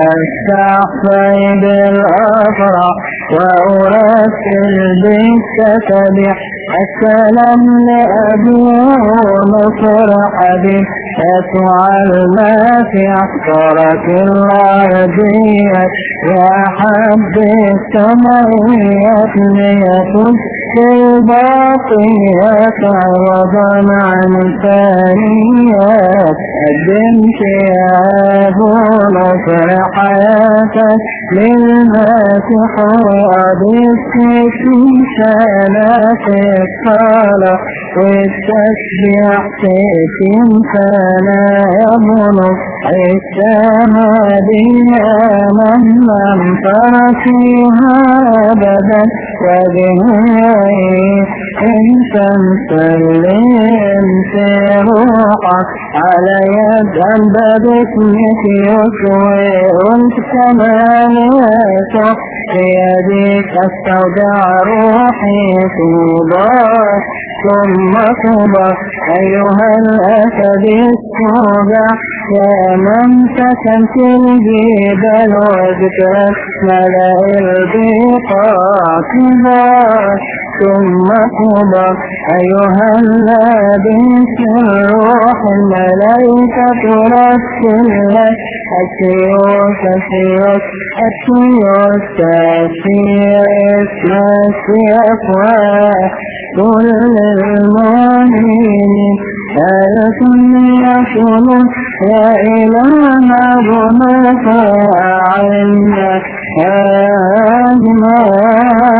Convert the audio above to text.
استعفي بالأفرع وأرسل بالتتبع السلام لأبي ونصر حبيب افعل ما في عسكرة العربية يا حب السماويات ليكن. في الباقيات عوضا عن الثانيات قدمت يا نصر حياتك للماسح وأضفت في شانات الصلاة والتشبيع تتم فلا يبلغ الشهادية من لم فيها أبدا وبه إن تنسلم في روحك على يد باسمك يشوي الثمانية في يديك استودع روحي في ثم صبر أيها الأسد السوداء يا من سكنت الجبال وذكرت ملأ البقاع ثم صبر أيها اللابس الروح الملائكة ترسل لك. أسيوس أسيوس أسيوس أسيوس أسيوس كل المؤمنين فلتنيكم يا إله ربك عنا أجمعين